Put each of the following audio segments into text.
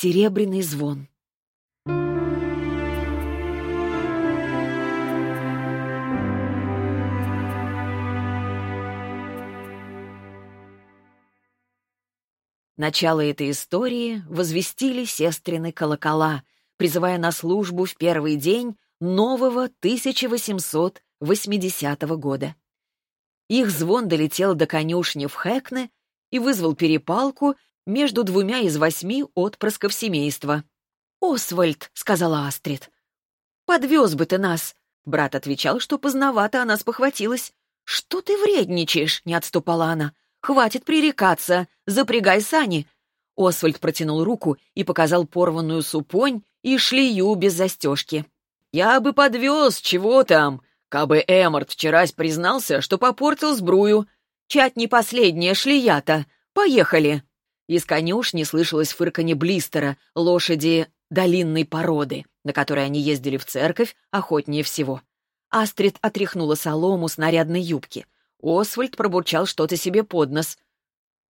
Серебряный звон. Начало этой истории возвестили сестрины колокола, призывая на службу в первый день нового 1880 года. Их звон долетел до конюшни в Хэкне и вызвал перепалку между двумя из восьми отпрысков семейства. «Освальд», — сказала Астрид, — «подвез бы ты нас». Брат отвечал, что поздновато она спохватилась. «Что ты вредничаешь?» — не отступала она. «Хватит пререкаться! Запрягай сани!» Освальд протянул руку и показал порванную супонь и шлею без застежки. «Я бы подвез, чего там? Кабы Эмморт вчерась признался, что попортил сбрую. Чать не последняя шлеята. Поехали!» Из конюшни слышалось фырканье блистера, лошади долинной породы, на которой они ездили в церковь охотнее всего. Астрид отряхнула солому с нарядной юбки — Освальд пробурчал что-то себе под нос.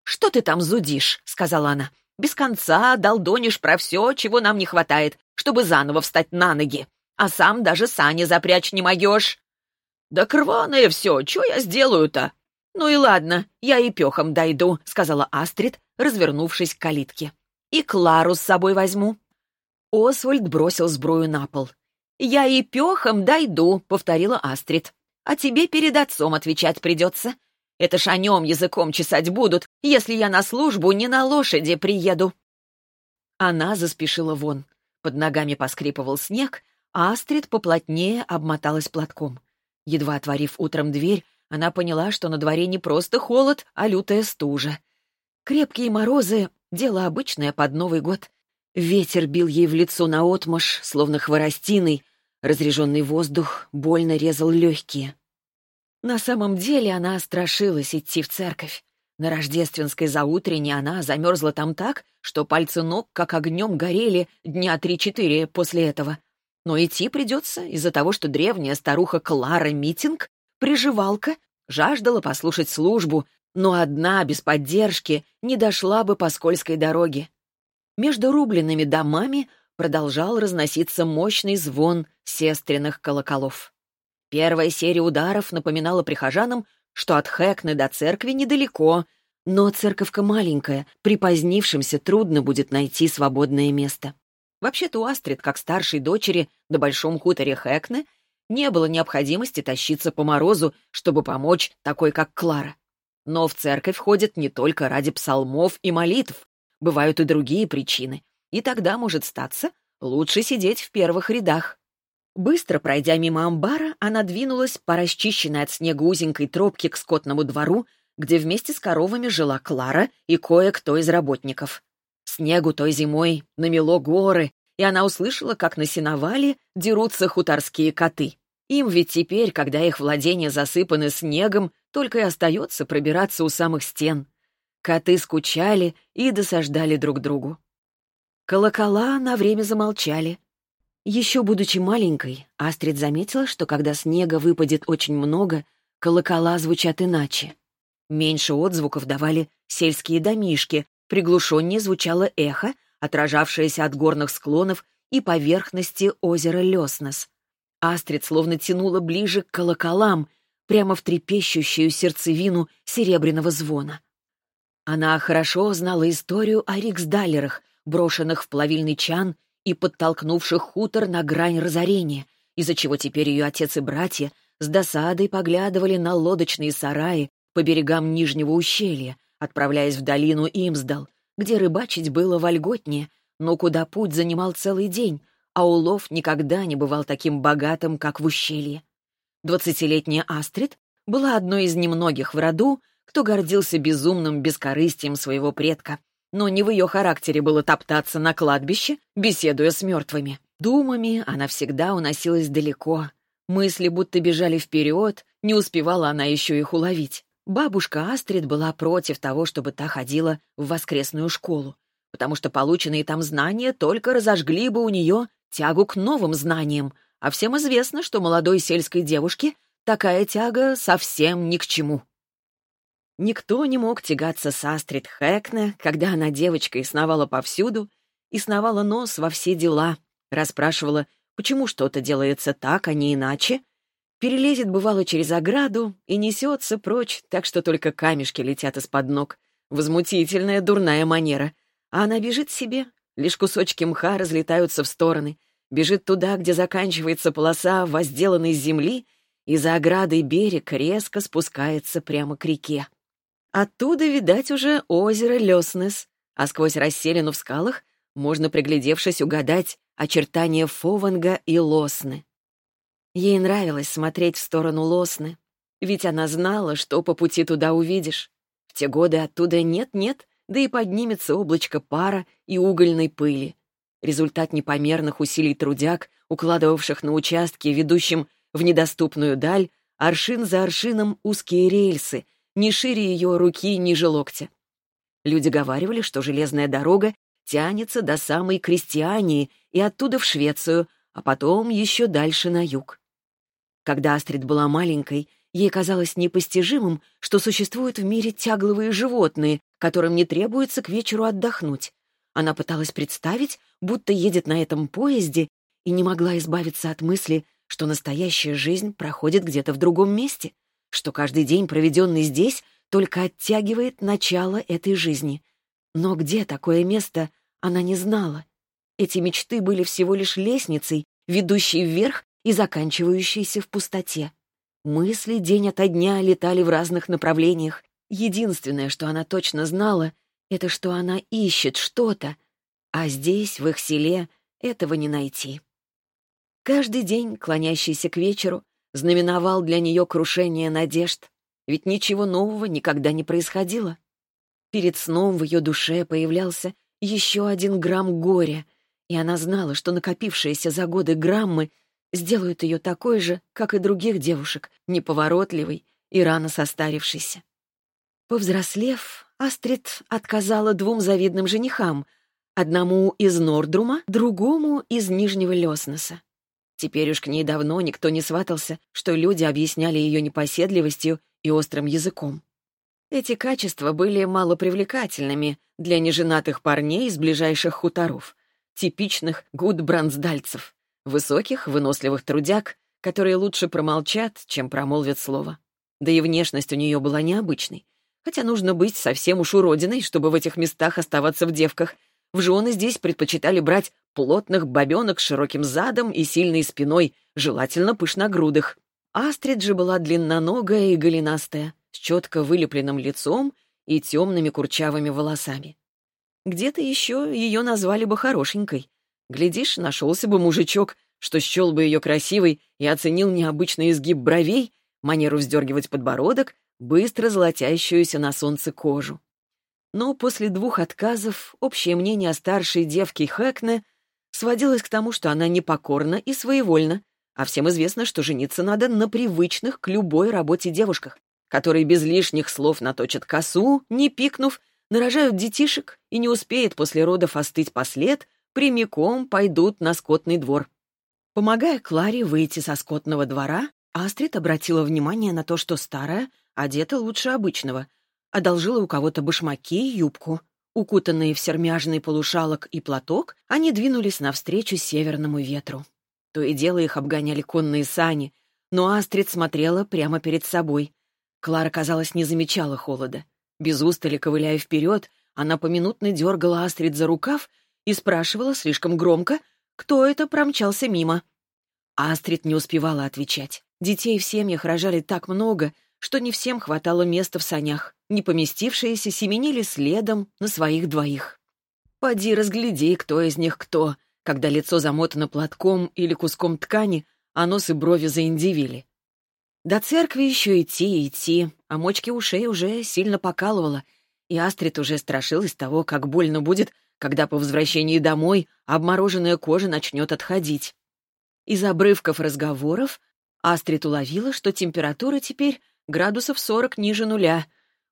«Что ты там зудишь?» — сказала она. «Без конца долдонишь про все, чего нам не хватает, чтобы заново встать на ноги. А сам даже сани запрячь не могешь». «Да крваное все, что я сделаю-то?» «Ну и ладно, я и пехом дойду», — сказала Астрид, развернувшись к калитке. «И Клару с собой возьму». Освальд бросил сбрую на пол. «Я и пехом дойду», — повторила Астрид. А тебе перед отцом отвечать придется. Это ж о нем языком чесать будут, если я на службу не на лошади приеду». Она заспешила вон. Под ногами поскрипывал снег, а Астрид поплотнее обмоталась платком. Едва отворив утром дверь, она поняла, что на дворе не просто холод, а лютая стужа. Крепкие морозы — дело обычное под Новый год. Ветер бил ей в лицо наотмашь, словно хворостиной, Разреженный воздух больно резал легкие. На самом деле она страшилась идти в церковь. На рождественской заутрене она замерзла там так, что пальцы ног как огнем горели дня три-четыре после этого. Но идти придется из-за того, что древняя старуха Клара Митинг, приживалка, жаждала послушать службу, но одна, без поддержки, не дошла бы по скользкой дороге. Между рубленными домами продолжал разноситься мощный звон сестренных колоколов. Первая серия ударов напоминала прихожанам, что от Хэкны до церкви недалеко, но церковка маленькая, припозднившимся трудно будет найти свободное место. Вообще-то у Астрид, как старшей дочери на большом хуторе Хэкны, не было необходимости тащиться по морозу, чтобы помочь такой, как Клара. Но в церковь ходят не только ради псалмов и молитв, бывают и другие причины — и тогда, может статься, лучше сидеть в первых рядах. Быстро пройдя мимо амбара, она двинулась по расчищенной от снега узенькой тропке к скотному двору, где вместе с коровами жила Клара и кое-кто из работников. Снегу той зимой намело горы, и она услышала, как на сеновале дерутся хуторские коты. Им ведь теперь, когда их владения засыпаны снегом, только и остается пробираться у самых стен. Коты скучали и досаждали друг другу. Колокола на время замолчали. Еще будучи маленькой, Астрид заметила, что когда снега выпадет очень много, колокола звучат иначе. Меньше отзвуков давали сельские домишки, приглушеннее звучало эхо, отражавшееся от горных склонов и поверхности озера Леснес. Астрид словно тянула ближе к колоколам, прямо в трепещущую сердцевину серебряного звона. Она хорошо знала историю о Риксдаллерах, брошенных в плавильный чан и подтолкнувших хутор на грань разорения, из-за чего теперь ее отец и братья с досадой поглядывали на лодочные сараи по берегам Нижнего ущелья, отправляясь в долину Имсдал, где рыбачить было вольготнее, но куда путь занимал целый день, а улов никогда не бывал таким богатым, как в ущелье. Двадцатилетняя Астрид была одной из немногих в роду, кто гордился безумным бескорыстием своего предка, но не в ее характере было топтаться на кладбище, беседуя с мертвыми. Думами она всегда уносилась далеко. Мысли будто бежали вперед, не успевала она еще их уловить. Бабушка Астрид была против того, чтобы та ходила в воскресную школу, потому что полученные там знания только разожгли бы у нее тягу к новым знаниям, а всем известно, что молодой сельской девушке такая тяга совсем ни к чему. Никто не мог тягаться с Астрид Хэкне, когда она девочкой сновала повсюду, и сновала нос во все дела, расспрашивала, почему что-то делается так, а не иначе, перелезет, бывало, через ограду и несется прочь, так что только камешки летят из-под ног. Возмутительная дурная манера. А она бежит себе, лишь кусочки мха разлетаются в стороны, бежит туда, где заканчивается полоса возделанной земли, и за оградой берег резко спускается прямо к реке. Оттуда видать уже озеро Леснес, а сквозь расселину в скалах можно, приглядевшись, угадать очертания Фованга и Лосны. Ей нравилось смотреть в сторону Лосны, ведь она знала, что по пути туда увидишь. В те годы оттуда нет-нет, да и поднимется облачко пара и угольной пыли. Результат непомерных усилий трудяг, укладывавших на участки, ведущим в недоступную даль, аршин за аршином узкие рельсы, не шире ее руки ниже локтя. Люди говаривали, что железная дорога тянется до самой Крестьянии и оттуда в Швецию, а потом еще дальше на юг. Когда Астрид была маленькой, ей казалось непостижимым, что существуют в мире тягловые животные, которым не требуется к вечеру отдохнуть. Она пыталась представить, будто едет на этом поезде, и не могла избавиться от мысли, что настоящая жизнь проходит где-то в другом месте, что каждый день, проведенный здесь, только оттягивает начало этой жизни. Но где такое место, она не знала. Эти мечты были всего лишь лестницей, ведущей вверх и заканчивающейся в пустоте. Мысли день ото дня летали в разных направлениях. Единственное, что она точно знала, это что она ищет что-то, а здесь, в их селе, этого не найти. Каждый день, клонящийся к вечеру, знаменовал для нее крушение надежд, ведь ничего нового никогда не происходило. Перед сном в ее душе появлялся еще один грамм горя, и она знала, что накопившиеся за годы граммы сделают ее такой же, как и других девушек, неповоротливой и рано состарившейся. Повзрослев, Астрид отказала двум завидным женихам, одному из Нордрума, другому из Нижнего Леснеса. Теперь уж к ней давно никто не сватался, что люди объясняли ее непоседливостью и острым языком. Эти качества были малопривлекательными для неженатых парней из ближайших хуторов, типичных гудбрансдальцев, высоких, выносливых трудяг, которые лучше промолчат, чем промолвят слово. Да и внешность у нее была необычной, хотя нужно быть совсем уж уродиной, чтобы в этих местах оставаться в девках. В жены здесь предпочитали брать плотных бабенок с широким задом и сильной спиной, желательно пышногрудых. Астрид же была длинноногая и голенастая, с четко вылепленным лицом и темными курчавыми волосами. Где-то еще ее назвали бы хорошенькой. Глядишь, нашелся бы мужичок, что счел бы ее красивой и оценил необычный изгиб бровей, манеру вздергивать подбородок, быстро золотящуюся на солнце кожу. Но после двух отказов общее мнение о старшей девке Хэкне сводилось к тому, что она непокорна и своевольна, а всем известно, что жениться надо на привычных к любой работе девушках, которые без лишних слов наточат косу, не пикнув, нарожают детишек и не успеет после родов остыть послед, прямиком пойдут на скотный двор. Помогая Кларе выйти со скотного двора, Астрид обратила внимание на то, что старая одета лучше обычного, одолжила у кого-то башмаки и юбку. Укутанные в сермяжный полушалок и платок, они двинулись навстречу северному ветру. То и дело их обгоняли конные сани, но Астрид смотрела прямо перед собой. Клара, казалось, не замечала холода. Без устали, ковыляя вперед, она поминутно дергала Астрид за рукав и спрашивала слишком громко, кто это промчался мимо. Астрид не успевала отвечать. Детей в семьях рожали так много, что не всем хватало места в санях. Не поместившиеся семенили следом на своих двоих. Поди разгляди, кто из них кто, когда лицо замотано платком или куском ткани, а нос и брови заиндивили. До церкви еще идти и идти, а мочки ушей уже сильно покалывало, и Астрид уже страшилась того, как больно будет, когда по возвращении домой обмороженная кожа начнет отходить. Из обрывков разговоров Астрид уловила, что температура теперь градусов сорок ниже нуля,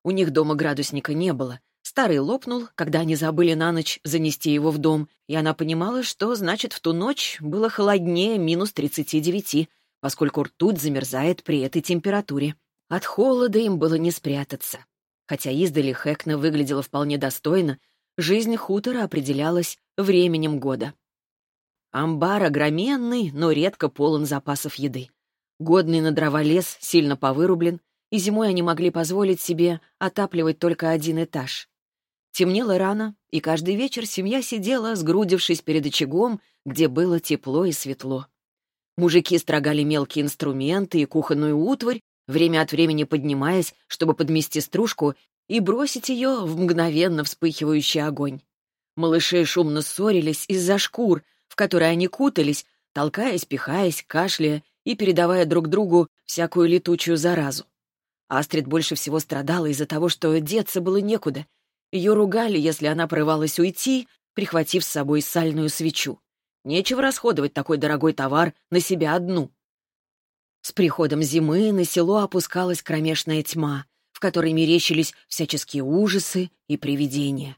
у них дома градусника не было. Старый лопнул, когда они забыли на ночь занести его в дом, и она понимала, что, значит, в ту ночь было холоднее минус 39, поскольку ртуть замерзает при этой температуре. От холода им было не спрятаться. Хотя издали Хэкна выглядела вполне достойно, жизнь хутора определялась временем года. Амбар огроменный, но редко полон запасов еды. Годный на дрова лес сильно повырублен, и зимой они могли позволить себе отапливать только один этаж. Темнело рано, и каждый вечер семья сидела, сгрудившись перед очагом, где было тепло и светло. Мужики строгали мелкие инструменты и кухонную утварь, время от времени поднимаясь, чтобы подмести стружку и бросить ее в мгновенно вспыхивающий огонь. Малыши шумно ссорились из-за шкур, в которые они кутались, толкаясь, пихаясь, кашляя и передавая друг другу всякую летучую заразу. Астрид больше всего страдала из-за того, что деться было некуда, ее ругали, если она порывалась уйти, прихватив с собой сальную свечу. Нечего расходовать такой дорогой товар на себя одну. С приходом зимы на село опускалась кромешная тьма, в которой мерещились всяческие ужасы и привидения.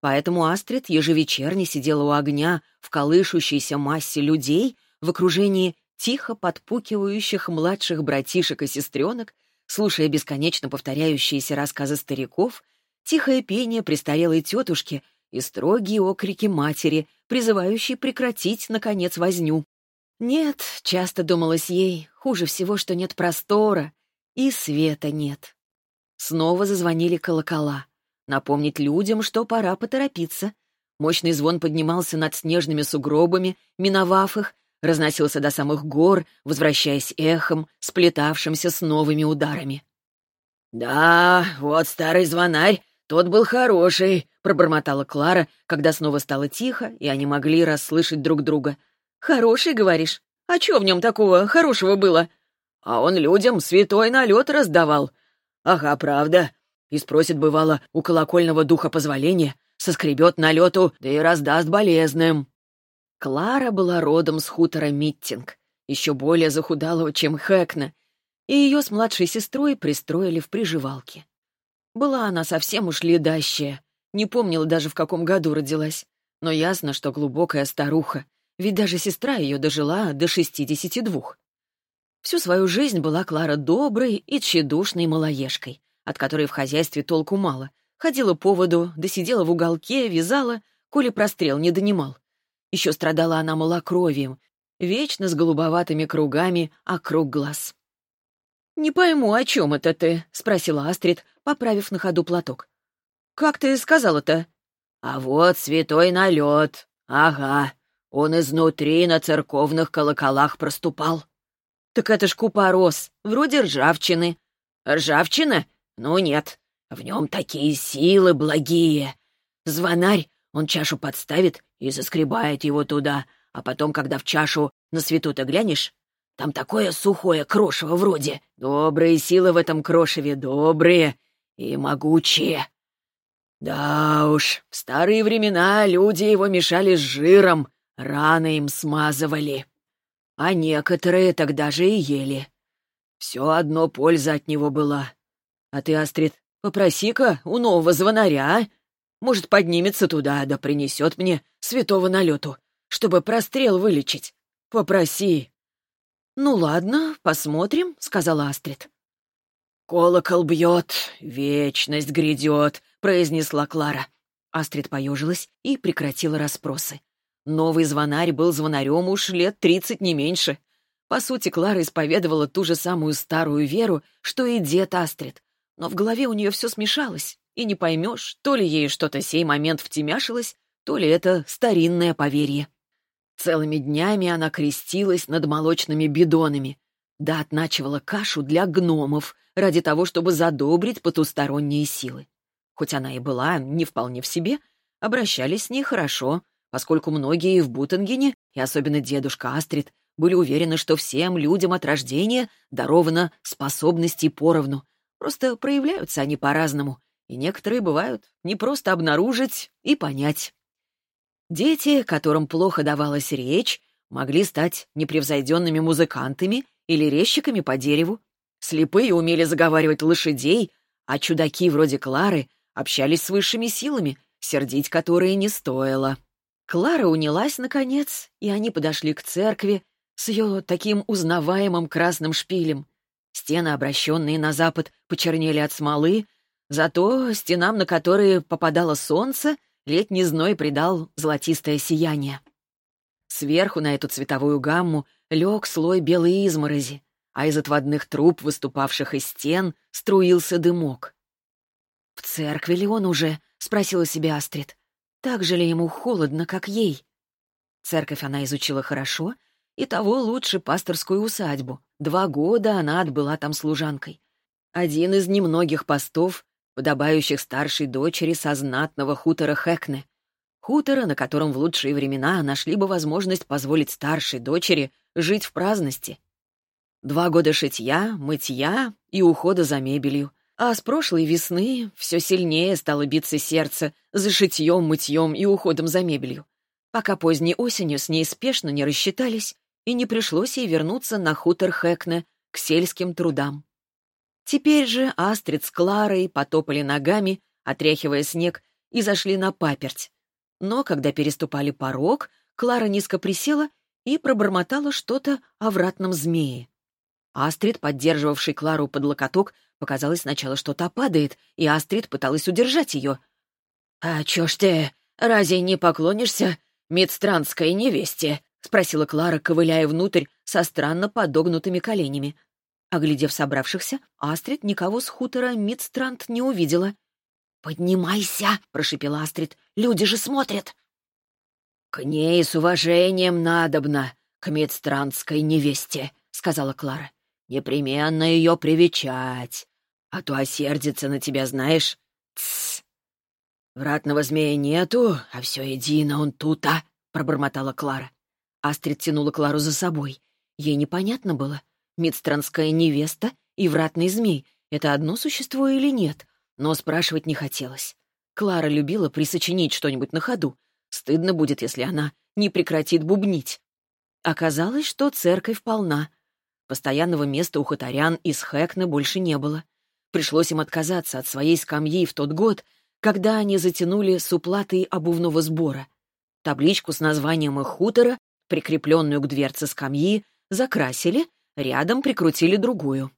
Поэтому Астрид ежевечерне сидела у огня в колышущейся массе людей в окружении тихо подпукивающих младших братишек и сестренок, слушая бесконечно повторяющиеся рассказы стариков тихое пение престарелой тетушки и строгие окрики матери, призывающие прекратить, наконец, возню. Нет, часто думалось ей, хуже всего, что нет простора, и света нет. Снова зазвонили колокола. Напомнить людям, что пора поторопиться. Мощный звон поднимался над снежными сугробами, миновав их, разносился до самых гор, возвращаясь эхом, сплетавшимся с новыми ударами. «Да, вот старый звонарь «Тот был хороший», — пробормотала Клара, когда снова стало тихо, и они могли расслышать друг друга. «Хороший, говоришь? А чё в нем такого хорошего было?» «А он людям святой налет раздавал». «Ага, правда. И спросит, бывало, у колокольного духа позволения, соскребет налету, да и раздаст болезным». Клара была родом с хутора Миттинг, еще более захудалого, чем Хэкна, и ее с младшей сестрой пристроили в приживалке. Была она совсем уж ледащая. Не помнила даже, в каком году родилась. Но ясно, что глубокая старуха, ведь даже сестра ее дожила до шестидесяти двух. Всю свою жизнь была Клара доброй и тщедушной малоежкой, от которой в хозяйстве толку мало. Ходила по воду, да сидела в уголке, вязала, коли прострел не донимал. Еще страдала она малокровием, вечно с голубоватыми кругами, а круг глаз. «Не пойму, о чем это ты?» — спросила Астрид, поправив на ходу платок. «Как ты сказала-то?» «А вот святой налет. Ага. Он изнутри на церковных колоколах проступал». «Так это ж купорос, вроде ржавчины». «Ржавчина? Ну нет. В нем такие силы благие. Звонарь, он чашу подставит и заскребает его туда, а потом, когда в чашу на свету-то глянешь, там такое сухое крошево вроде. Добрые силы в этом крошеве, добрые и могучие. Да уж, в старые времена люди его мешали с жиром, раны им смазывали. А некоторые тогда же и ели. Все одно польза от него была. А ты, Астрид, попроси-ка у нового звонаря, а? Может, поднимется туда, да принесет мне святого налету, чтобы прострел вылечить. Попроси. «Ну ладно, посмотрим», — сказала Астрид. «Колокол бьет, вечность грядет», — произнесла Клара. Астрид поежилась и прекратила расспросы. Новый звонарь был звонарем уж лет тридцать не меньше. По сути, Клара исповедовала ту же самую старую веру, что и дед Астрид. Но в голове у нее все смешалось, и не поймешь, то ли ей что-то сей момент втемяшилось, то ли это старинное поверье. Целыми днями она крестилась над молочными бидонами, да отначивала кашу для гномов ради того, чтобы задобрить потусторонние силы. Хоть она и была не вполне в себе, обращались с ней хорошо, поскольку многие в Бутангене, и особенно дедушка Астрид, были уверены, что всем людям от рождения даровано способности поровну. Просто проявляются они по-разному, и некоторые бывают не просто обнаружить и понять. Дети, которым плохо давалась речь, могли стать непревзойденными музыкантами или резчиками по дереву. Слепые умели заговаривать лошадей, а чудаки вроде Клары общались с высшими силами, сердить которые не стоило. Клара унялась, наконец, и они подошли к церкви с ее таким узнаваемым красным шпилем. Стены, обращенные на запад, почернели от смолы, зато стенам, на которые попадало солнце, летний зной придал золотистое сияние. Сверху на эту цветовую гамму лег слой белой изморози, а из отводных труб, выступавших из стен, струился дымок. «В церкви ли он уже?» — спросила себя Астрид. «Так же ли ему холодно, как ей?» Церковь она изучила хорошо, и того лучше пасторскую усадьбу. Два года она отбыла там служанкой. Один из немногих постов, подобающих старшей дочери сознатного хутора Хэкне. Хутора, на котором в лучшие времена нашли бы возможность позволить старшей дочери жить в праздности. Два года шитья, мытья и ухода за мебелью. А с прошлой весны все сильнее стало биться сердце за шитьем, мытьем и уходом за мебелью, пока поздней осенью с ней спешно не рассчитались и не пришлось ей вернуться на хутор Хэкне к сельским трудам. Теперь же Астрид с Кларой потопали ногами, отряхивая снег, и зашли на паперть. Но когда переступали порог, Клара низко присела и пробормотала что-то о вратном змее. Астрид, поддерживавший Клару под локоток, показалось сначала, что та падает, и Астрид пыталась удержать ее. «А чё ж ты, разве не поклонишься медстранской невесте?» — спросила Клара, ковыляя внутрь со странно подогнутыми коленями. Оглядев собравшихся, Астрид никого с хутора Мидстрант не увидела. «Поднимайся!» — прошипела Астрид. «Люди же смотрят!» «К ней с уважением надобно, к медстрандской невесте», — сказала Клара. Непременно ее привечать, а то осердится на тебя, знаешь. Тссс. Вратного змея нету, а все едино он тут-а, пробормотала Клара. Астрид тянула Клару за собой. Ей непонятно было, мидстранская невеста и вратный змей — это одно существо или нет, но спрашивать не хотелось. Клара любила присочинить что-нибудь на ходу. Стыдно будет, если она не прекратит бубнить. Оказалось, что церковь полна. Постоянного места у хуторян из Хэкна больше не было. Пришлось им отказаться от своей скамьи в тот год, когда они затянули с уплатой обувного сбора. Табличку с названием их хутора, прикрепленную к дверце скамьи, закрасили, рядом прикрутили другую.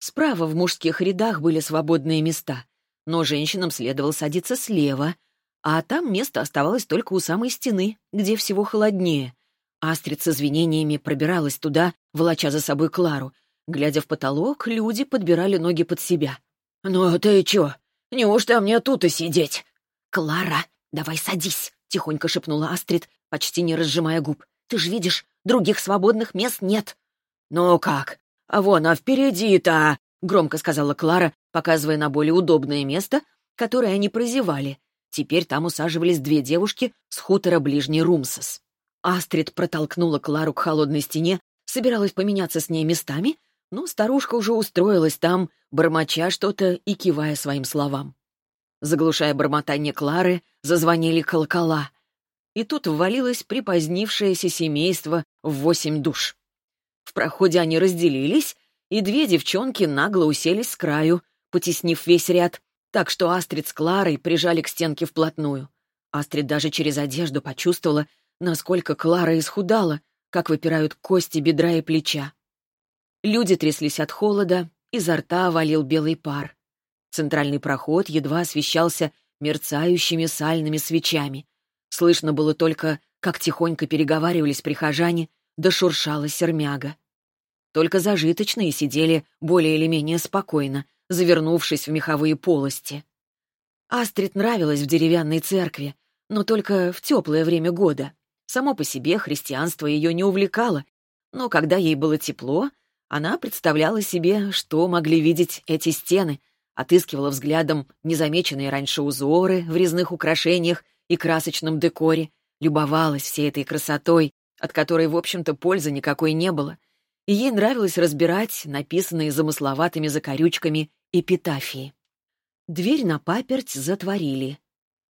Справа в мужских рядах были свободные места, но женщинам следовало садиться слева, а там место оставалось только у самой стены, где всего холоднее — Астрид с извинениями пробиралась туда, волоча за собой Клару. Глядя в потолок, люди подбирали ноги под себя. «Ну ты чё? Неужто мне тут и сидеть?» «Клара, давай садись», — тихонько шепнула Астрид, почти не разжимая губ. «Ты ж видишь, других свободных мест нет». «Ну как? А вон, а впереди-то!» — громко сказала Клара, показывая на более удобное место, которое они прозевали. Теперь там усаживались две девушки с хутора ближней Румсос. Астрид протолкнула Клару к холодной стене, собиралась поменяться с ней местами, но старушка уже устроилась там, бормоча что-то и кивая своим словам. Заглушая бормотание Клары, зазвонили колокола. И тут ввалилось припозднившееся семейство в восемь душ. В проходе они разделились, и две девчонки нагло уселись с краю, потеснив весь ряд, так что Астрид с Кларой прижали к стенке вплотную. Астрид даже через одежду почувствовала, насколько Клара исхудала, как выпирают кости бедра и плеча. Люди тряслись от холода, изо рта валил белый пар. Центральный проход едва освещался мерцающими сальными свечами. Слышно было только, как тихонько переговаривались прихожане, да шуршала сермяга. Только зажиточные сидели более или менее спокойно, завернувшись в меховые полости. Астрид нравилась в деревянной церкви, но только в теплое время года. Само по себе христианство ее не увлекало, но когда ей было тепло, она представляла себе, что могли видеть эти стены, отыскивала взглядом незамеченные раньше узоры в резных украшениях и красочном декоре, любовалась всей этой красотой, от которой, в общем-то, пользы никакой не было, и ей нравилось разбирать написанные замысловатыми закорючками эпитафии. Дверь на паперть затворили.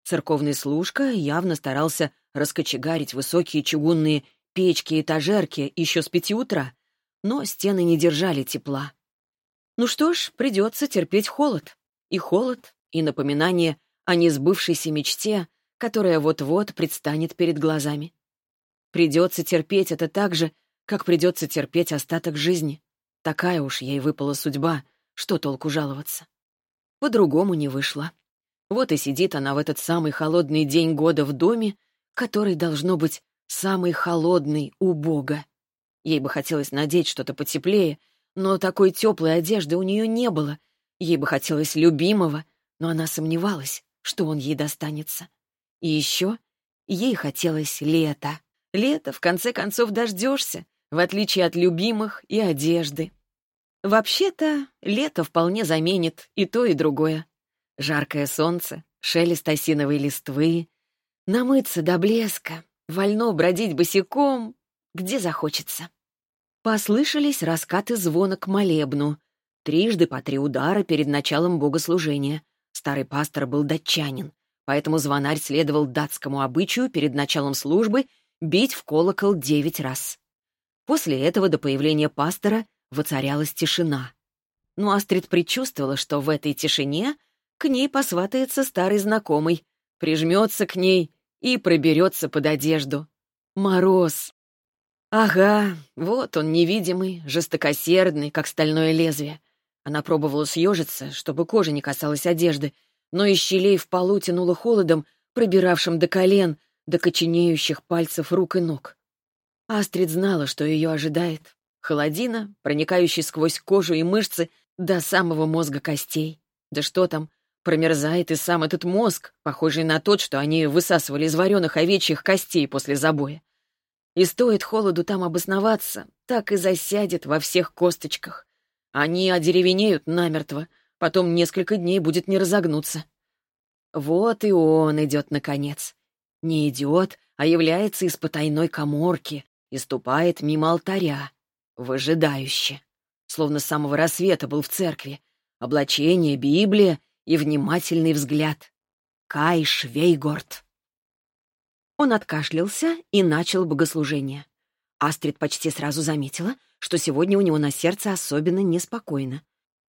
Церковный служка явно старался раскочегарить высокие чугунные печки и этажерки еще с пяти утра, но стены не держали тепла. Ну что ж, придется терпеть холод. И холод, и напоминание о несбывшейся мечте, которая вот-вот предстанет перед глазами. Придется терпеть это так же, как придется терпеть остаток жизни. Такая уж ей выпала судьба, что толку жаловаться. По-другому не вышло. Вот и сидит она в этот самый холодный день года в доме, который, должно быть, самый холодный у Бога. Ей бы хотелось надеть что-то потеплее, но такой теплой одежды у нее не было. Ей бы хотелось любимого, но она сомневалась, что он ей достанется. И еще ей хотелось лета. Лето, в конце концов, дождешься, в отличие от любимых и одежды. Вообще-то, лето вполне заменит и то, и другое. Жаркое солнце, шелест осиновой листвы, намыться до блеска, вольно бродить босиком, где захочется. Послышались раскаты звона к молебну. Трижды по три удара перед началом богослужения. Старый пастор был датчанин, поэтому звонарь следовал датскому обычаю перед началом службы бить в колокол девять раз. После этого до появления пастора воцарялась тишина. Но Астрид предчувствовала, что в этой тишине к ней посватается старый знакомый, прижмется к ней и проберется под одежду. Мороз. Ага, вот он невидимый, жестокосердный, как стальное лезвие. Она пробовала съежиться, чтобы кожа не касалась одежды, но из щелей в полу тянуло холодом, пробиравшим до колен, до коченеющих пальцев рук и ног. Астрид знала, что ее ожидает. Холодина, проникающий сквозь кожу и мышцы до самого мозга костей. Да что там, промерзает и сам этот мозг, похожий на тот, что они высасывали из вареных овечьих костей после забоя. И стоит холоду там обосноваться, так и засядет во всех косточках. Они одеревенеют намертво, потом несколько дней будет не разогнуться. Вот и он идет наконец. Не идет, а является из потайной коморки и ступает мимо алтаря, выжидающе. Словно с самого рассвета был в церкви. Облачение, Библия и внимательный взгляд. Кай Швейгорд. Он откашлялся и начал богослужение. Астрид почти сразу заметила, что сегодня у него на сердце особенно неспокойно.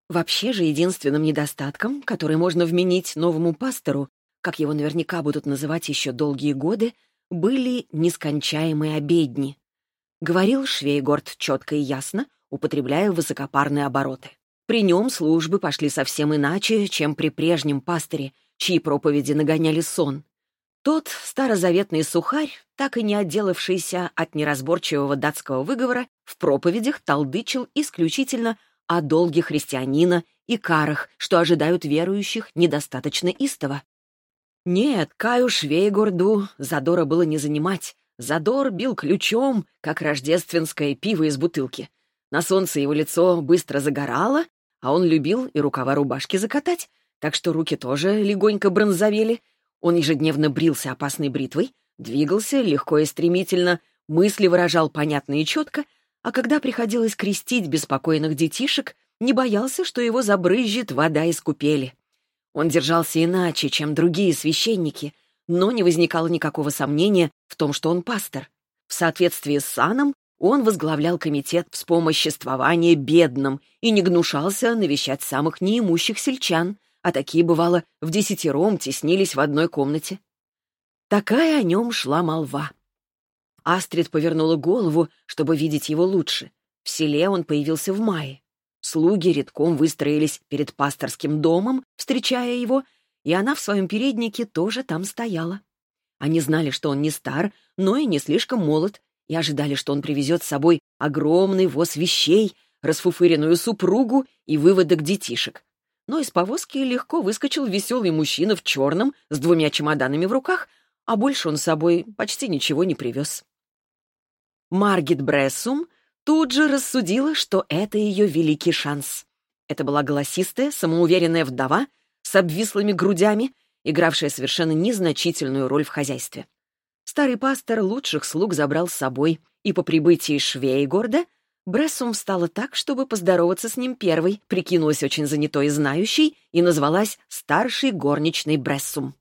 Вообще же единственным недостатком, который можно вменить новому пастору, как его наверняка будут называть еще долгие годы, были нескончаемые обедни. Говорил Швейгорд четко и ясно, употребляя высокопарные обороты. При нем службы пошли совсем иначе, чем при прежнем пастыре, чьи проповеди нагоняли сон. Тот старозаветный сухарь, так и не отделавшийся от неразборчивого датского выговора, в проповедях толдычил исключительно о долге христианина и карах, что ожидают верующих недостаточно истово. Нет, Каю Швейгорду задора было не занимать, Задор бил ключом, как рождественское пиво из бутылки. На солнце его лицо быстро загорало, а он любил и рукава рубашки закатать, так что руки тоже легонько бронзовели. Он ежедневно брился опасной бритвой, двигался легко и стремительно, мысли выражал понятно и четко, а когда приходилось крестить беспокойных детишек, не боялся, что его забрызжет вода из купели. Он держался иначе, чем другие священники, но не возникало никакого сомнения в том, что он пастор. В соответствии с саном он возглавлял комитет вспомоществования бедным и не гнушался навещать самых неимущих сельчан, а такие, бывало, в десятером теснились в одной комнате. Такая о нем шла молва. Астрид повернула голову, чтобы видеть его лучше. В селе он появился в мае. Слуги редком выстроились перед пасторским домом, встречая его, и она в своем переднике тоже там стояла. Они знали, что он не стар, но и не слишком молод, и ожидали, что он привезет с собой огромный воз вещей, расфуфыренную супругу и выводок детишек. Но из повозки легко выскочил веселый мужчина в черном с двумя чемоданами в руках, а больше он с собой почти ничего не привез. Маргит Брессум тут же рассудила, что это ее великий шанс. Это была голосистая, самоуверенная вдова — с обвислыми грудями, игравшая совершенно незначительную роль в хозяйстве. Старый пастор лучших слуг забрал с собой, и по прибытии Швейгорда Брессум встала так, чтобы поздороваться с ним первой, прикинулась очень занятой и знающей и назвалась старшей горничной Брессум.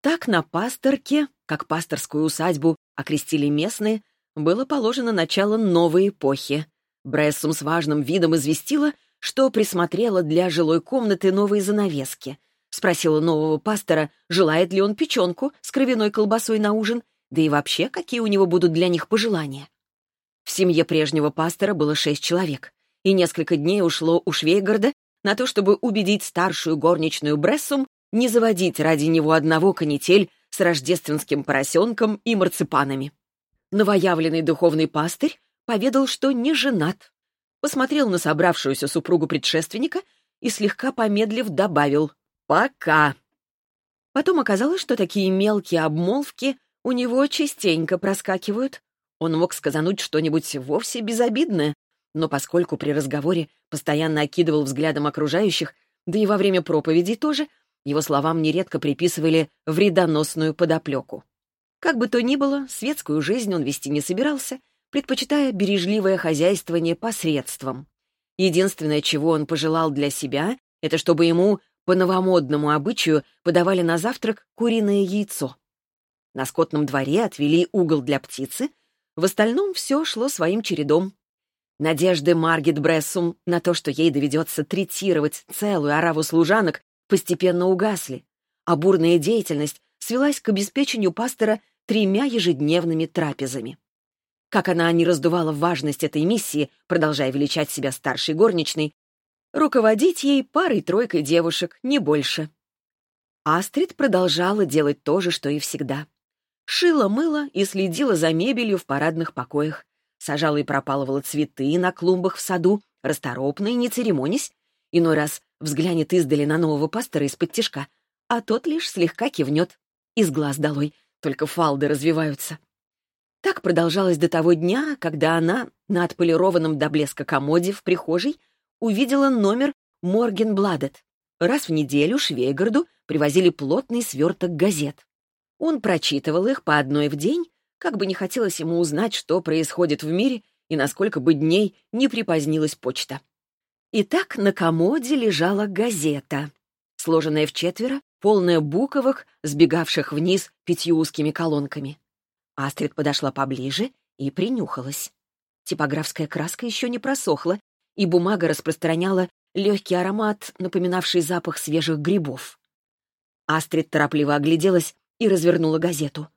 Так на пасторке, как пасторскую усадьбу окрестили местные, было положено начало новой эпохи. Брессум с важным видом известила, что присмотрела для жилой комнаты новые занавески. Спросила нового пастора, желает ли он печенку с кровяной колбасой на ужин, да и вообще, какие у него будут для них пожелания. В семье прежнего пастора было шесть человек, и несколько дней ушло у Швейгарда на то, чтобы убедить старшую горничную Брессум не заводить ради него одного канитель с рождественским поросенком и марципанами. Новоявленный духовный пастырь поведал, что не женат. Посмотрел на собравшуюся супругу предшественника и, слегка помедлив, добавил «Пока». Потом оказалось, что такие мелкие обмолвки у него частенько проскакивают. Он мог сказануть что-нибудь вовсе безобидное, но поскольку при разговоре постоянно окидывал взглядом окружающих, да и во время проповедей тоже, его словам нередко приписывали вредоносную подоплеку. Как бы то ни было, светскую жизнь он вести не собирался, предпочитая бережливое хозяйствование посредством. Единственное, чего он пожелал для себя, это чтобы ему по новомодному обычаю подавали на завтрак куриное яйцо. На скотном дворе отвели угол для птицы, в остальном все шло своим чередом. Надежды Маргет Брессум на то, что ей доведется третировать целую ораву служанок, постепенно угасли, а бурная деятельность свелась к обеспечению пастора тремя ежедневными трапезами. Как она не раздувала важность этой миссии, продолжая величать себя старшей горничной, руководить ей парой-тройкой девушек, не больше. Астрид продолжала делать то же, что и всегда. Шила, мыла и следила за мебелью в парадных покоях, сажала и пропалывала цветы на клумбах в саду, расторопно и не церемонясь, иной раз взглянет издали на нового пастора из-под тишка, а тот лишь слегка кивнет. Из глаз долой, только фалды развиваются. Так продолжалось до того дня, когда она на отполированном до блеска комоде в прихожей увидела номер Моргенбладет. Раз в неделю Швейгарду привозили плотный сверток газет. Он прочитывал их по одной в день, как бы не хотелось ему узнать, что происходит в мире и насколько бы дней не припозднилась почта. Итак, на комоде лежала газета, сложенная в четверо, полная буковок, сбегавших вниз пятью узкими колонками. Астрид подошла поближе и принюхалась. Типографская краска еще не просохла, и бумага распространяла легкий аромат, напоминавший запах свежих грибов. Астрид торопливо огляделась и развернула газету.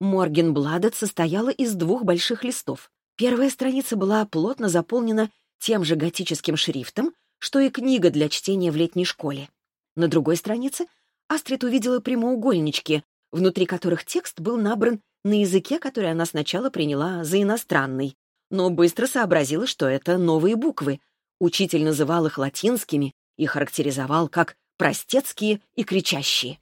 Моргенбладет состояла из двух больших листов. Первая страница была плотно заполнена тем же готическим шрифтом, что и книга для чтения в летней школе. На другой странице Астрид увидела прямоугольнички, внутри которых текст был набран на языке, который она сначала приняла за иностранный, но быстро сообразила, что это новые буквы. Учитель называл их латинскими и характеризовал как простецкие и кричащие.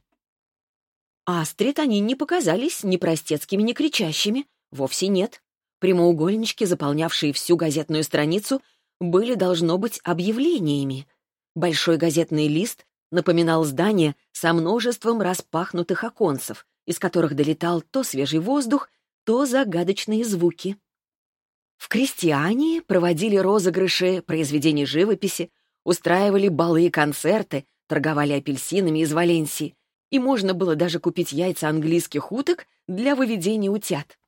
Астрид они не показались ни простецкими, ни кричащими. Вовсе нет. Прямоугольнички, заполнявшие всю газетную страницу, были, должно быть, объявлениями. Большой газетный лист напоминал здание со множеством распахнутых оконцев, из которых долетал то свежий воздух, то загадочные звуки. В крестьяне проводили розыгрыши произведений живописи, устраивали балы и концерты, торговали апельсинами из Валенсии, и можно было даже купить яйца английских уток для выведения утят.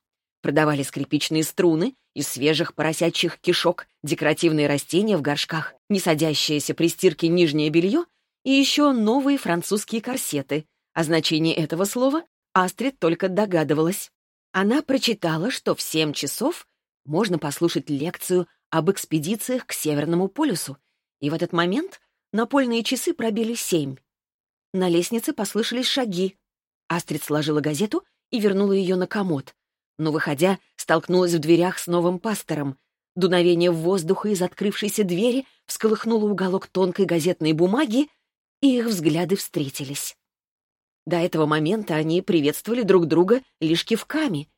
Продавали скрипичные струны из свежих поросячьих кишок, декоративные растения в горшках, не садящееся при стирке нижнее белье и еще новые французские корсеты. О значении этого слова Астрид только догадывалась. Она прочитала, что в семь часов можно послушать лекцию об экспедициях к Северному полюсу, и в этот момент напольные часы пробили семь. На лестнице послышались шаги. Астрид сложила газету и вернула ее на комод. Но, выходя, столкнулась в дверях с новым пастором. Дуновение воздуха из открывшейся двери всколыхнуло уголок тонкой газетной бумаги, и их взгляды встретились. До этого момента они приветствовали друг друга лишь кивками.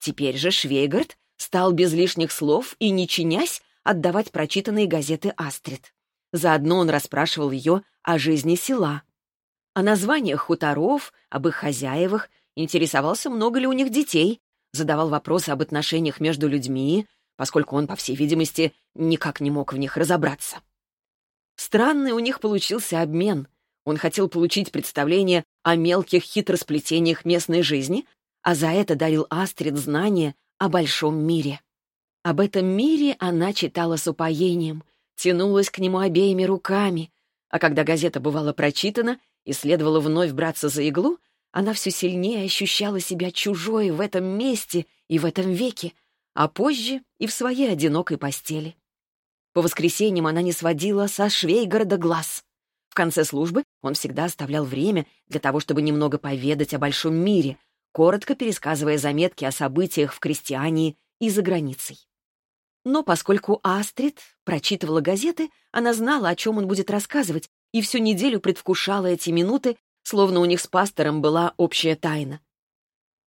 Теперь же Швейгард стал без лишних слов и, не чинясь, отдавать прочитанные газеты Астрид. Заодно он расспрашивал ее о жизни села, о названиях хуторов, об их хозяевах, интересовался, много ли у них детей, задавал вопросы об отношениях между людьми, поскольку он, по всей видимости, никак не мог в них разобраться. Странный у них получился обмен. Он хотел получить представление о мелких хитросплетениях местной жизни, а за это дарил Астрид знания о большом мире. Об этом мире она читала с упоением, тянулась к нему обеими руками, а когда газета бывала прочитана и следовало вновь браться за иглу, она все сильнее ощущала себя чужой в этом месте и в этом веке, а позже и в своей одинокой постели. По воскресеньям она не сводила со Швейгорода глаз. В конце службы он всегда оставлял время для того, чтобы немного поведать о большом мире, коротко пересказывая заметки о событиях в крестьянии и за границей. Но поскольку Астрид прочитывала газеты, она знала, о чем он будет рассказывать, и всю неделю предвкушала эти минуты, словно у них с пастором была общая тайна.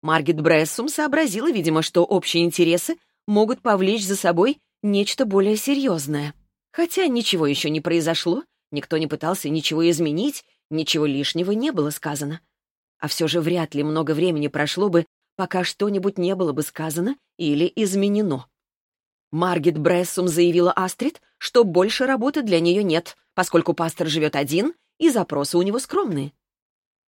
Маргет Брессум сообразила, видимо, что общие интересы могут повлечь за собой нечто более серьезное. Хотя ничего еще не произошло, никто не пытался ничего изменить, ничего лишнего не было сказано. А все же вряд ли много времени прошло бы, пока что-нибудь не было бы сказано или изменено. Маргет Брессум заявила Астрид, что больше работы для нее нет, поскольку пастор живет один, и запросы у него скромные.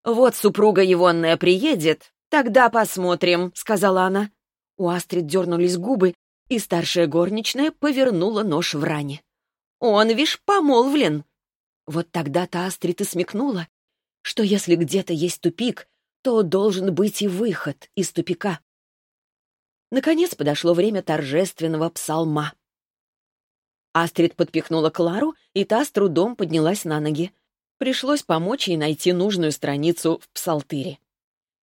«Вот супруга Егонная приедет, тогда посмотрим», — сказала она. У Астрид дернулись губы, и старшая горничная повернула нож в ране. «Он, вишь, помолвлен!» Вот тогда-то Астрид и смекнула, что если где-то есть тупик, то должен быть и выход из тупика. Наконец подошло время торжественного псалма. Астрид подпихнула Клару, и та с трудом поднялась на ноги. Пришлось помочь ей найти нужную страницу в псалтыре.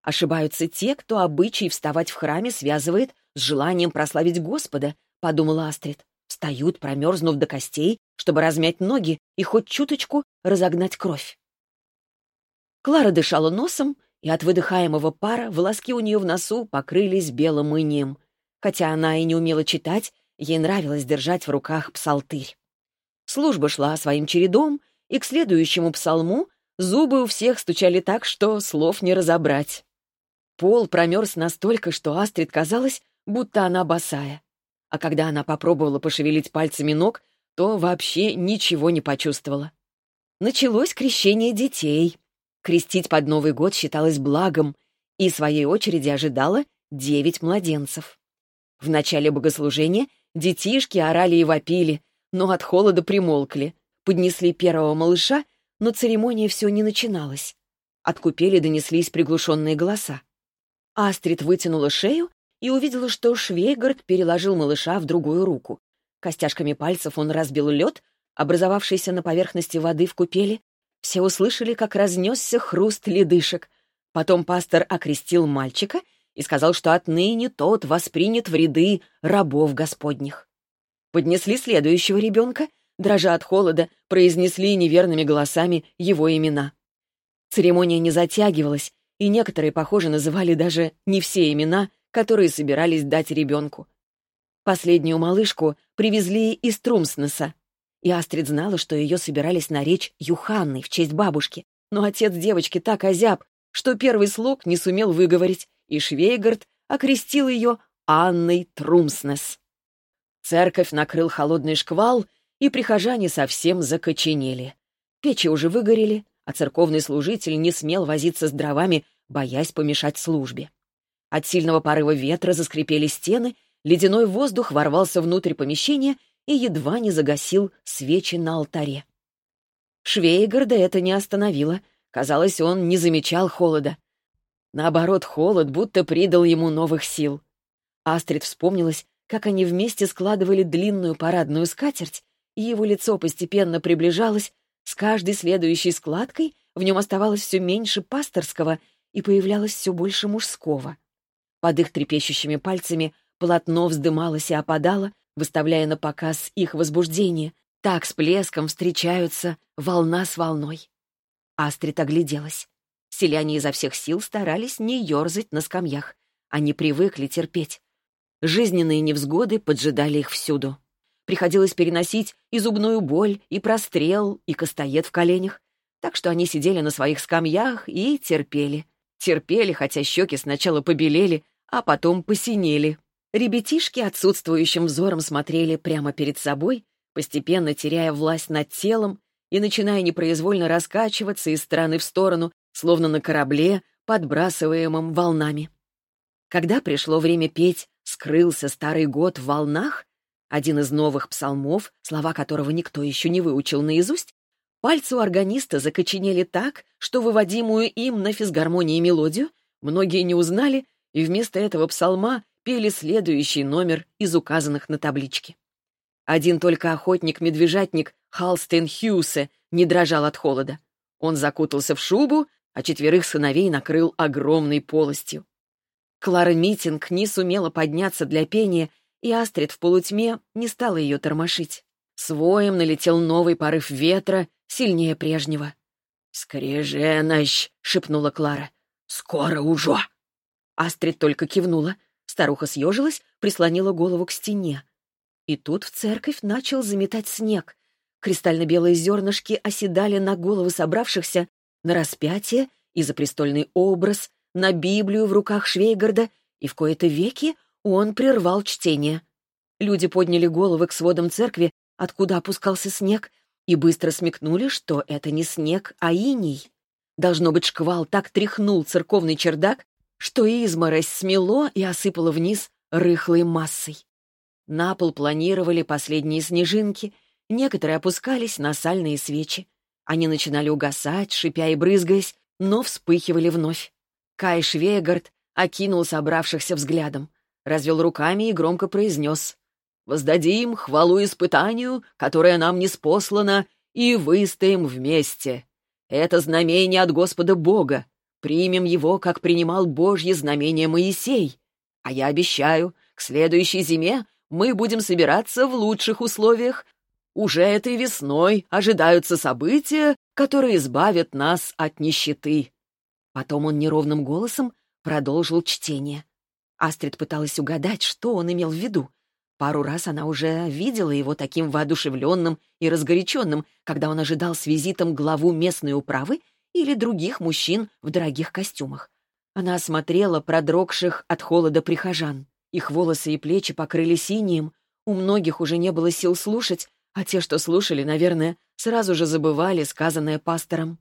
Ошибаются те, кто обычай вставать в храме связывает с желанием прославить Господа, подумала Астрид. Встают, промерзнув до костей, чтобы размять ноги и хоть чуточку разогнать кровь. Клара дышала носом и от выдыхаемого пара волоски у нее в носу покрылись белым инием. Хотя она и не умела читать, ей нравилось держать в руках псалтырь. Служба шла своим чередом, и к следующему псалму зубы у всех стучали так, что слов не разобрать. Пол промерз настолько, что Астрид казалось, будто она босая. А когда она попробовала пошевелить пальцами ног, то вообще ничего не почувствовала. Началось крещение детей — Крестить под Новый год считалось благом, и своей очереди ожидала девять младенцев. В начале богослужения детишки орали и вопили, но от холода примолкли. Поднесли первого малыша, но церемония все не начиналась. От купели донеслись приглушенные голоса. Астрид вытянула шею и увидела, что Швейгард переложил малыша в другую руку. Костяшками пальцев он разбил лед, образовавшийся на поверхности воды в купели, все услышали, как разнесся хруст ледышек. Потом пастор окрестил мальчика и сказал, что отныне тот воспринят в ряды рабов господних. Поднесли следующего ребенка, дрожа от холода, произнесли неверными голосами его имена. Церемония не затягивалась, и некоторые, похоже, называли даже не все имена, которые собирались дать ребенку. Последнюю малышку привезли из Трумснеса, и Астрид знала, что ее собирались наречь Юханной в честь бабушки. Но отец девочки так озяб, что первый слог не сумел выговорить, и Швейгард окрестил ее Анной Трумснес. Церковь накрыл холодный шквал, и прихожане совсем закоченели. Печи уже выгорели, а церковный служитель не смел возиться с дровами, боясь помешать службе. От сильного порыва ветра заскрипели стены, ледяной воздух ворвался внутрь помещения — и едва не загасил свечи на алтаре. Швейгарда это не остановило. Казалось, он не замечал холода. Наоборот, холод будто придал ему новых сил. Астрид вспомнилась, как они вместе складывали длинную парадную скатерть, и его лицо постепенно приближалось, с каждой следующей складкой в нем оставалось все меньше пасторского и появлялось все больше мужского. Под их трепещущими пальцами полотно вздымалось и опадало, выставляя на показ их возбуждение. Так с плеском встречаются волна с волной. Астрид огляделась. Селяне изо всех сил старались не ерзать на скамьях. Они привыкли терпеть. Жизненные невзгоды поджидали их всюду. Приходилось переносить и зубную боль, и прострел, и костоед в коленях. Так что они сидели на своих скамьях и терпели. Терпели, хотя щеки сначала побелели, а потом посинели. Ребятишки отсутствующим взором смотрели прямо перед собой, постепенно теряя власть над телом и начиная непроизвольно раскачиваться из стороны в сторону, словно на корабле, подбрасываемом волнами. Когда пришло время петь «Скрылся старый год в волнах», один из новых псалмов, слова которого никто еще не выучил наизусть, пальцы у органиста закоченели так, что выводимую им на физгармонии мелодию многие не узнали, и вместо этого псалма пели следующий номер из указанных на табличке. Один только охотник-медвежатник Халстен Хьюсе не дрожал от холода. Он закутался в шубу, а четверых сыновей накрыл огромной полостью. Клара Митинг не сумела подняться для пения, и Астрид в полутьме не стала ее тормошить. С налетел новый порыв ветра, сильнее прежнего. «Скреженощ!» — шепнула Клара. «Скоро уже!» Астрид только кивнула. Старуха съежилась, прислонила голову к стене. И тут в церковь начал заметать снег. Кристально-белые зернышки оседали на головы собравшихся, на распятие и за престольный образ, на Библию в руках Швейгарда, и в кои-то веки он прервал чтение. Люди подняли головы к сводам церкви, откуда опускался снег, и быстро смекнули, что это не снег, а иней. Должно быть, шквал так тряхнул церковный чердак, что изморозь смело и осыпала вниз рыхлой массой. На пол планировали последние снежинки, некоторые опускались на сальные свечи. Они начинали угасать, шипя и брызгаясь, но вспыхивали вновь. Кай Швегард окинул собравшихся взглядом, развел руками и громко произнес «Воздадим хвалу испытанию, которое нам не спослано, и выстоим вместе. Это знамение от Господа Бога. Примем его, как принимал Божье знамение Моисей. А я обещаю, к следующей зиме мы будем собираться в лучших условиях, уже этой весной ожидаются события, которые избавят нас от нищеты». Потом он неровным голосом продолжил чтение. Астрид пыталась угадать, что он имел в виду. Пару раз она уже видела его таким воодушевленным и разгоряченным, когда он ожидал с визитом главу местной управы или других мужчин в дорогих костюмах. Она осмотрела продрогших от холода прихожан. Их волосы и плечи покрыли синим. У многих уже не было сил слушать, а те, что слушали, наверное, сразу же забывали сказанное пастором.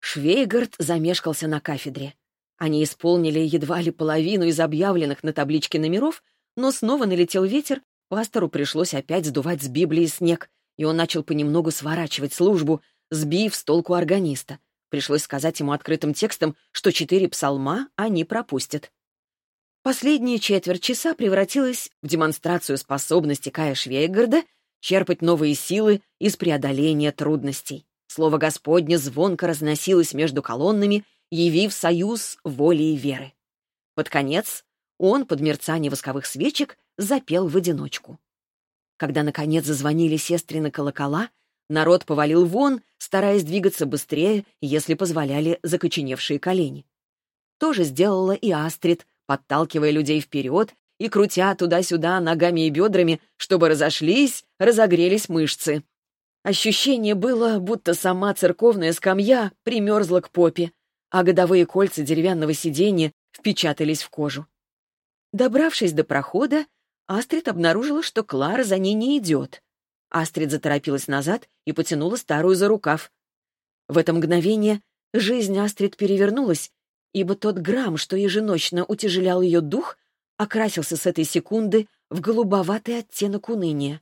Швейгард замешкался на кафедре. Они исполнили едва ли половину из объявленных на табличке номеров, но снова налетел ветер, пастору пришлось опять сдувать с Библии снег, и он начал понемногу сворачивать службу, сбив с толку органиста. Пришлось сказать ему открытым текстом, что четыре псалма они пропустят. Последняя четверть часа превратилась в демонстрацию способности Кая Швейгарда черпать новые силы из преодоления трудностей. Слово Господне звонко разносилось между колоннами, явив союз воли и веры. Под конец он, под мерцание восковых свечек, запел в одиночку. Когда, наконец, зазвонили сестрины колокола, народ повалил вон, стараясь двигаться быстрее, если позволяли закоченевшие колени. То же сделала и Астрид, подталкивая людей вперед и крутя туда-сюда ногами и бедрами, чтобы разошлись, разогрелись мышцы. Ощущение было, будто сама церковная скамья примерзла к попе, а годовые кольца деревянного сиденья впечатались в кожу. Добравшись до прохода, Астрид обнаружила, что Клара за ней не идет. Астрид заторопилась назад и потянула старую за рукав. В это мгновение жизнь Астрид перевернулась, ибо тот грамм, что еженочно утяжелял ее дух, окрасился с этой секунды в голубоватый оттенок уныния.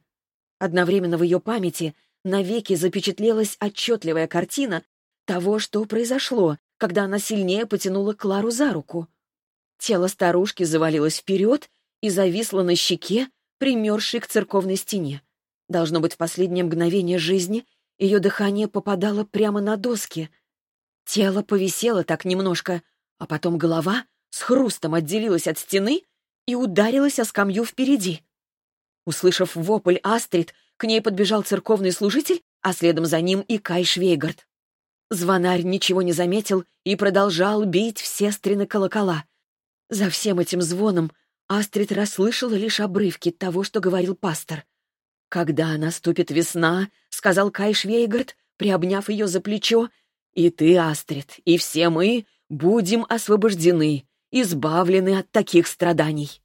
Одновременно в ее памяти навеки запечатлелась отчетливая картина того, что произошло, когда она сильнее потянула Клару за руку. Тело старушки завалилось вперед и зависло на щеке, примерзшей к церковной стене. Должно быть, в последнее мгновение жизни ее дыхание попадало прямо на доски. Тело повисело так немножко, а потом голова с хрустом отделилась от стены и ударилась о скамью впереди. Услышав вопль Астрид, к ней подбежал церковный служитель, а следом за ним и Кай Швейгард. Звонарь ничего не заметил и продолжал бить в сестрины колокола. За всем этим звоном Астрид расслышала лишь обрывки того, что говорил пастор. «Когда наступит весна», — сказал Кай Швейгард, приобняв ее за плечо, «и ты, Астрид, и все мы будем освобождены, избавлены от таких страданий».